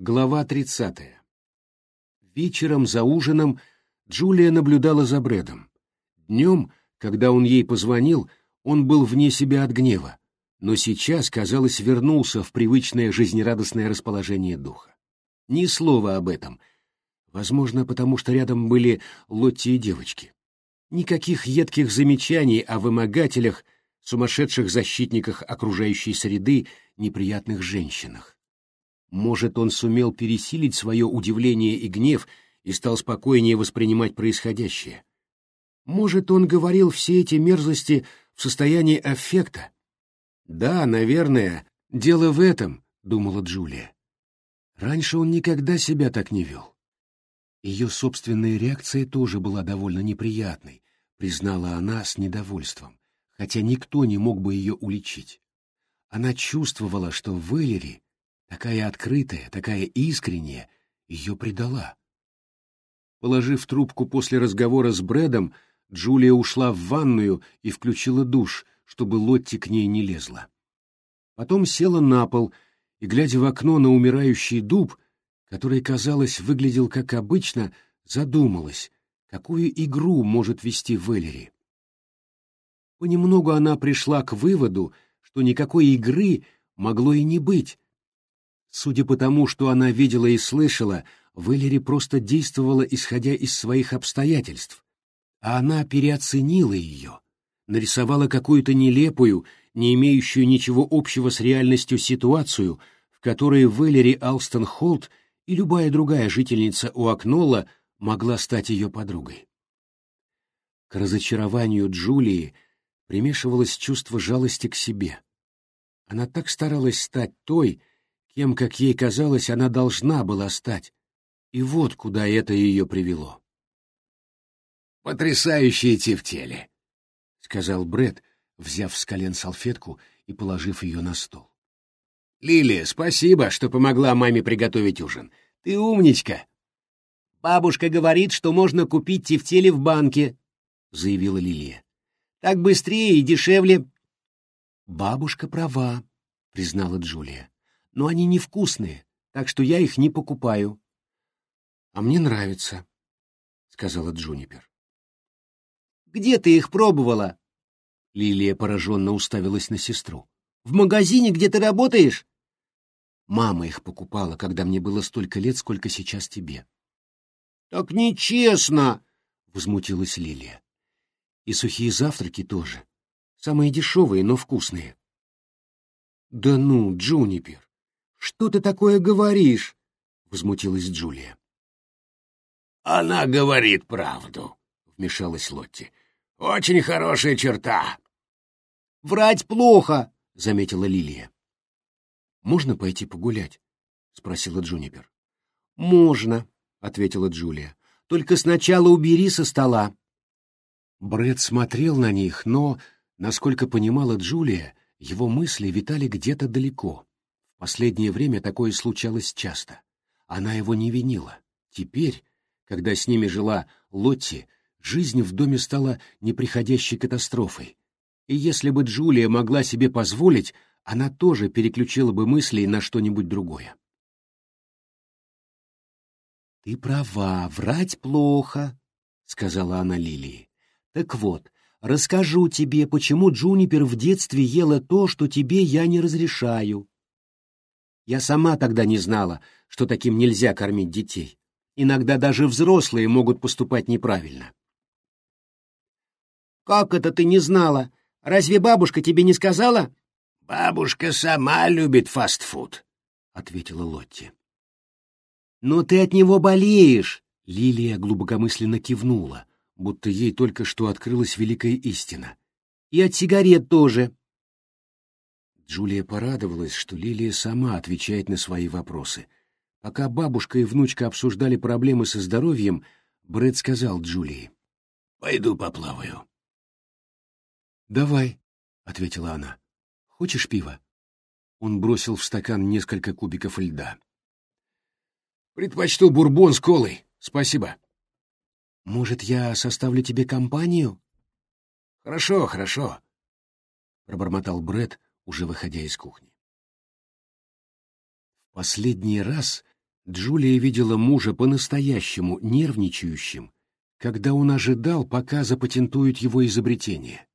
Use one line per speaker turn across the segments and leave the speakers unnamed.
Глава 30. Вечером за ужином Джулия наблюдала за Брэдом. Днем, когда он ей позвонил, он был вне себя от гнева, но сейчас, казалось, вернулся в привычное жизнерадостное расположение духа. Ни слова об этом. Возможно, потому что рядом были Лотти и девочки. Никаких едких замечаний о вымогателях, сумасшедших защитниках окружающей среды, неприятных женщинах. Может, он сумел пересилить свое удивление и гнев и стал спокойнее воспринимать происходящее. Может, он говорил все эти мерзости в состоянии аффекта? Да, наверное, дело в этом, — думала Джулия. Раньше он никогда себя так не вел. Ее собственная реакция тоже была довольно неприятной, признала она с недовольством, хотя никто не мог бы ее уличить. Она чувствовала, что Вэлери такая открытая, такая искренняя, ее предала. Положив трубку после разговора с Брэдом, Джулия ушла в ванную и включила душ, чтобы Лотти к ней не лезла. Потом села на пол и, глядя в окно на умирающий дуб, который, казалось, выглядел как обычно, задумалась, какую игру может вести Веллери. Понемногу она пришла к выводу, что никакой игры могло и не быть, Судя по тому, что она видела и слышала, Вэлери просто действовала, исходя из своих обстоятельств, а она переоценила ее, нарисовала какую-то нелепую, не имеющую ничего общего с реальностью ситуацию, в которой Вэлери Алстон Холт и любая другая жительница Уакнола могла стать ее подругой. К разочарованию Джулии примешивалось чувство жалости к себе. Она так старалась стать той, кем, как ей казалось, она должна была стать. И вот куда это ее привело.
«Потрясающие тефтели!» — сказал Бред, взяв с колен салфетку и положив ее на стол.
«Лилия, спасибо, что помогла маме приготовить ужин. Ты умничка!» «Бабушка говорит, что можно купить тефтели в банке», — заявила Лилия. «Так быстрее и дешевле». «Бабушка права», — признала Джулия но они невкусные, так что я их не покупаю. — А мне нравится, — сказала Джунипер. — Где ты их пробовала? Лилия пораженно уставилась на сестру. — В магазине, где ты работаешь? Мама их покупала, когда мне было столько лет, сколько сейчас тебе. — Так нечестно! — возмутилась Лилия. — И сухие завтраки тоже. Самые дешевые, но вкусные. — Да ну, Джунипер! Что ты такое говоришь? возмутилась Джулия.
Она говорит правду, вмешалась Лотти. Очень хорошая черта.
Врать плохо, заметила Лилия. Можно пойти погулять? спросила Джунипер. Можно, ответила Джулия. Только сначала убери со стола. Бред смотрел на них, но, насколько понимала Джулия, его мысли витали где-то далеко. Последнее время такое случалось часто. Она его не винила. Теперь, когда с ними жила Лотти, жизнь в доме стала неприходящей катастрофой. И если бы Джулия могла себе позволить, она тоже переключила бы мысли на что-нибудь другое. «Ты права, врать плохо», — сказала она Лилии. «Так вот, расскажу тебе, почему Джунипер в детстве ела то, что тебе я не разрешаю. Я сама тогда не знала, что таким нельзя кормить детей. Иногда даже взрослые могут поступать неправильно. «Как это ты не знала? Разве бабушка тебе не сказала?»
«Бабушка сама любит фастфуд», — ответила Лотти.
«Но ты от него болеешь!» — Лилия глубокомысленно кивнула, будто ей только что открылась великая истина. «И от сигарет тоже. Джулия порадовалась, что Лилия сама отвечает на свои вопросы. Пока бабушка и внучка обсуждали проблемы со здоровьем, Брэд сказал Джулии.
«Пойду поплаваю».
«Давай», — ответила она. «Хочешь пива?» Он бросил в стакан несколько кубиков льда.
«Предпочту бурбон с колой. Спасибо».
«Может, я составлю тебе компанию?»
«Хорошо, хорошо», —
пробормотал Брэд, уже выходя из кухни. В последний раз, Джулия видела мужа по-настоящему нервничающим, когда он ожидал, пока запатентуют его изобретение.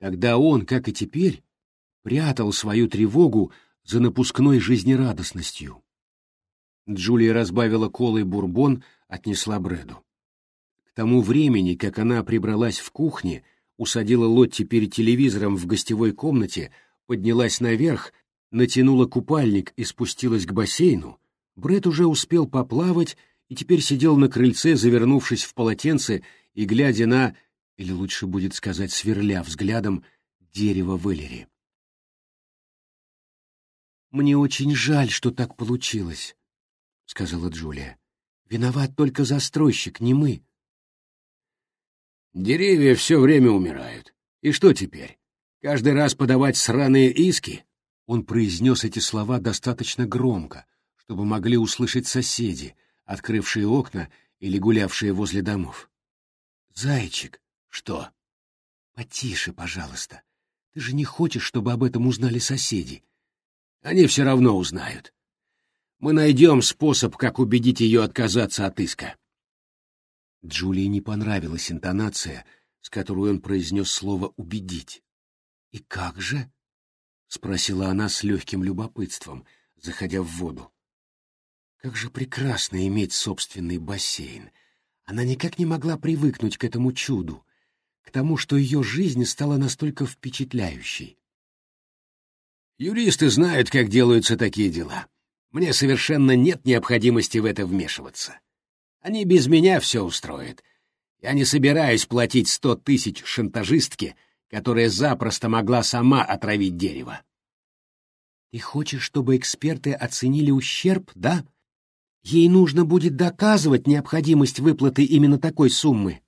Тогда он, как и теперь, прятал свою тревогу за напускной жизнерадостностью. Джулия разбавила колой бурбон, отнесла Брэду. К тому времени, как она прибралась в кухне, усадила Лотти перед телевизором в гостевой комнате, поднялась наверх, натянула купальник и спустилась к бассейну, Брэд уже успел поплавать и теперь сидел на крыльце, завернувшись в полотенце и глядя на, или лучше будет сказать, сверля взглядом, дерево Вэлери. «Мне очень жаль, что так получилось», — сказала Джулия. «Виноват только застройщик, не мы».
«Деревья все время умирают. И что теперь? Каждый раз подавать сраные иски?»
Он произнес эти слова достаточно громко, чтобы могли услышать соседи, открывшие окна или гулявшие возле домов. «Зайчик!»
«Что?»
«Потише, пожалуйста. Ты же не хочешь, чтобы об этом узнали соседи?»
Они все равно узнают. Мы найдем способ, как убедить ее отказаться от иска.
Джулии не понравилась интонация, с которой он произнес слово «убедить». «И как же?» — спросила она с легким любопытством, заходя в воду. «Как же прекрасно иметь собственный бассейн! Она никак не могла привыкнуть к этому чуду, к тому, что ее жизнь стала настолько впечатляющей.
Юристы знают, как делаются такие дела. Мне совершенно нет необходимости в это вмешиваться. Они без меня все устроят. Я не собираюсь платить сто тысяч шантажистке, которая запросто могла сама отравить дерево.
Ты хочешь, чтобы эксперты оценили ущерб, да? Ей нужно будет доказывать необходимость выплаты именно такой суммы.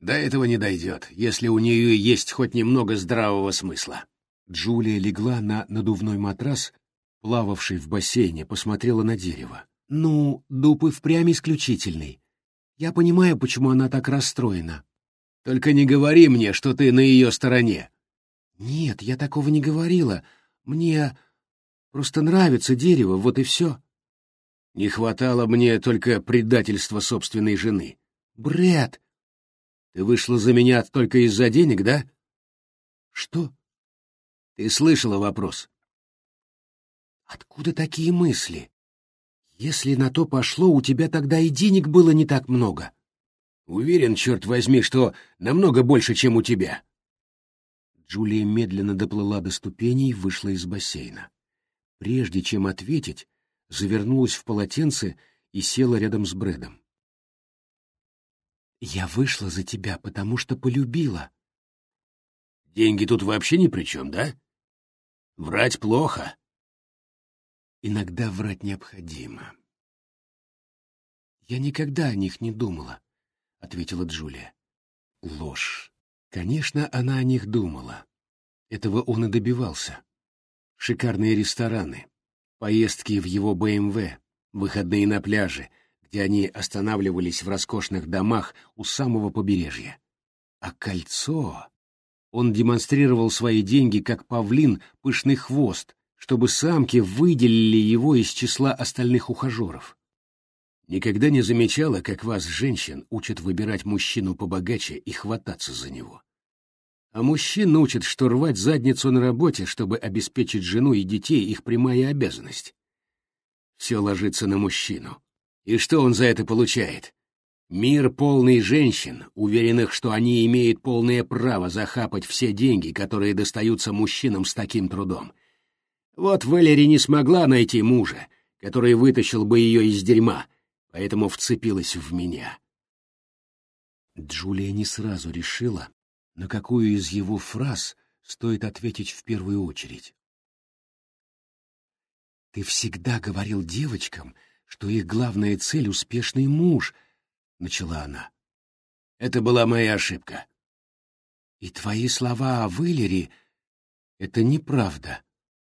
До этого не дойдет, если у нее есть хоть немного здравого смысла.
Джулия легла на надувной матрас, плававший в бассейне, посмотрела на дерево. «Ну, дуб и впрямь исключительный. Я понимаю, почему она так расстроена».
«Только не говори мне, что ты на ее стороне».
«Нет, я такого не говорила. Мне просто нравится дерево, вот и все».
«Не хватало мне только предательства собственной жены».
Бред,
Ты вышла за меня только из-за денег, да?»
«Что?»
Ты слышала вопрос?
Откуда такие мысли? Если на то пошло, у тебя тогда и денег было не так много.
Уверен, черт возьми, что намного больше, чем у тебя.
Джулия медленно доплыла до ступеней и вышла из бассейна. Прежде чем ответить, завернулась в полотенце и села рядом с Брэдом. «Я вышла за тебя, потому что полюбила».
«Деньги тут вообще ни при чем, да?» Врать плохо.
Иногда врать необходимо. Я никогда о них не думала, — ответила Джулия. Ложь. Конечно, она о них думала. Этого он и добивался. Шикарные рестораны, поездки в его БМВ, выходные на пляже, где они останавливались в роскошных домах у самого побережья. А кольцо... Он демонстрировал свои деньги как павлин пышный хвост, чтобы самки выделили его из числа остальных ухажеров. Никогда не замечала, как вас, женщин, учат выбирать мужчину побогаче и хвататься за него. А мужчин учат, что рвать задницу на работе, чтобы обеспечить жену и детей, их прямая обязанность. Все ложится на мужчину. И что он за это получает? Мир полный женщин, уверенных, что они имеют полное право захапать все деньги, которые достаются мужчинам с таким трудом. Вот Валери не смогла найти мужа, который вытащил бы ее из дерьма, поэтому вцепилась в меня. Джулия не сразу решила, на какую из его фраз стоит ответить в первую очередь. «Ты всегда говорил девочкам, что их главная цель — успешный муж», — начала она. «Это была моя ошибка». «И твои слова о Вылере — это неправда.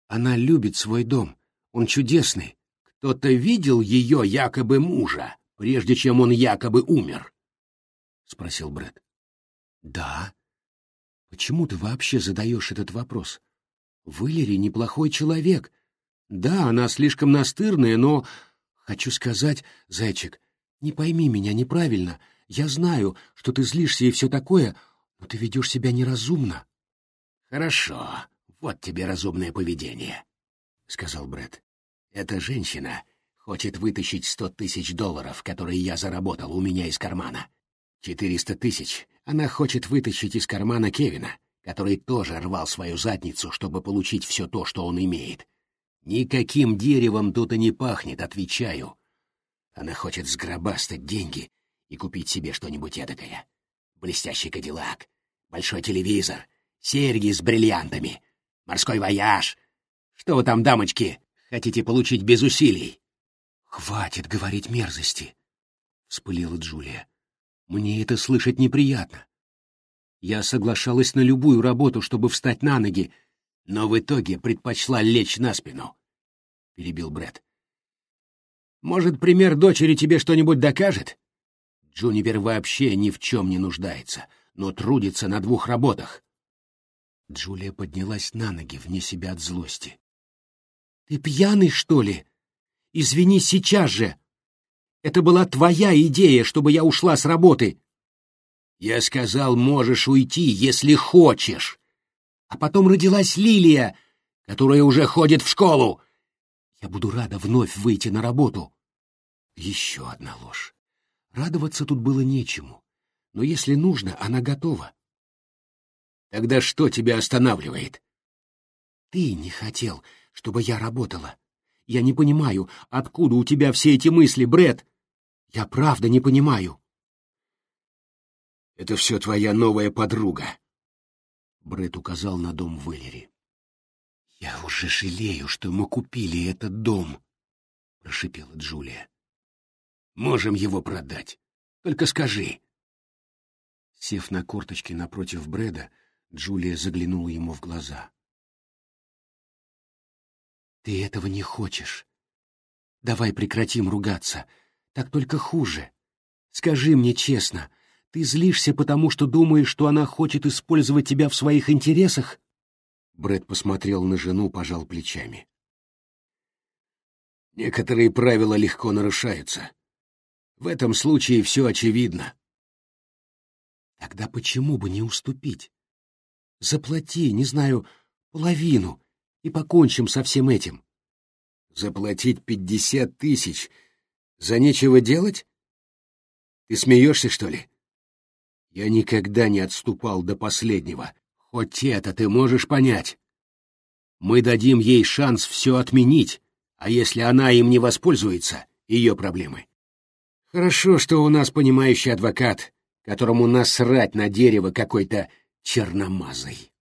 Она любит свой дом, он чудесный. Кто-то видел ее якобы мужа, прежде чем он якобы умер?» — спросил Брэд. «Да. Почему ты вообще задаешь этот вопрос? Вылери неплохой человек. Да, она слишком настырная, но Хочу сказать, зайчик, не пойми меня неправильно. Я знаю, что ты злишься и все такое, но ты ведешь себя неразумно.
Хорошо, вот тебе разумное поведение, — сказал Бред. Эта женщина хочет вытащить сто тысяч долларов, которые я заработал у меня из кармана. Четыреста тысяч она хочет вытащить из кармана Кевина, который тоже рвал свою задницу, чтобы получить все то, что он имеет. Никаким деревом тут и не пахнет, отвечаю. Она хочет сгробастать деньги и купить себе что-нибудь эдакое. Блестящий кадиллак, большой телевизор, серьги с бриллиантами, морской вояж. Что вы там, дамочки, хотите получить без усилий?
«Хватит говорить мерзости!» — вспылила Джулия. «Мне это слышать неприятно. Я соглашалась на любую работу, чтобы встать на ноги,
но в итоге предпочла лечь на спину», — перебил Бред. «Может, пример дочери тебе что-нибудь докажет? Джунипер вообще ни в чем не нуждается, но трудится на двух работах».
Джулия поднялась на ноги вне себя от злости. «Ты пьяный, что ли?» Извини сейчас же. Это была твоя идея, чтобы я ушла с работы.
Я сказал, можешь уйти, если хочешь.
А потом родилась Лилия, которая уже ходит в школу. Я буду рада вновь выйти на работу. Еще одна ложь. Радоваться тут было нечему. Но если нужно, она готова.
Тогда что тебя останавливает?
Ты не хотел, чтобы я работала. Я не понимаю, откуда у тебя все эти мысли, Бред. Я правда не понимаю.
Это все твоя новая подруга.
Бред указал на дом в Эллере. Я уже жалею, что мы купили этот дом, прошипела Джулия.
Можем его продать. Только скажи.
Сев на корточки напротив Брэда, Джулия заглянула ему в глаза. Ты этого не хочешь. Давай прекратим ругаться. Так только хуже. Скажи мне честно, ты злишься потому, что думаешь, что она хочет использовать тебя в своих интересах? Бред посмотрел на жену, пожал плечами.
Некоторые правила легко нарушаются. В этом случае все очевидно.
Тогда почему бы не уступить? Заплати, не знаю, половину, и покончим со всем этим.
Заплатить пятьдесят тысяч за нечего делать? Ты смеешься, что ли? Я никогда не отступал до последнего. Хоть это ты можешь понять. Мы дадим ей шанс все отменить, а если она им не воспользуется, ее проблемы. Хорошо, что у нас понимающий адвокат, которому насрать на дерево какой-то черномазой.